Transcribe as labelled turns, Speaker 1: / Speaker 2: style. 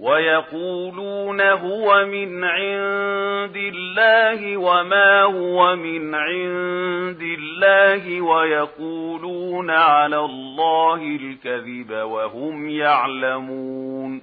Speaker 1: وَيَقُولُونَ هُوَ مِنْ عِندِ اللَّهِ وَمَا هُوَ مِنْ عِندِ اللَّهِ وَيَقُولُونَ عَلَى اللَّهِ الْكَذِبَ وَهُمْ يَعْلَمُونَ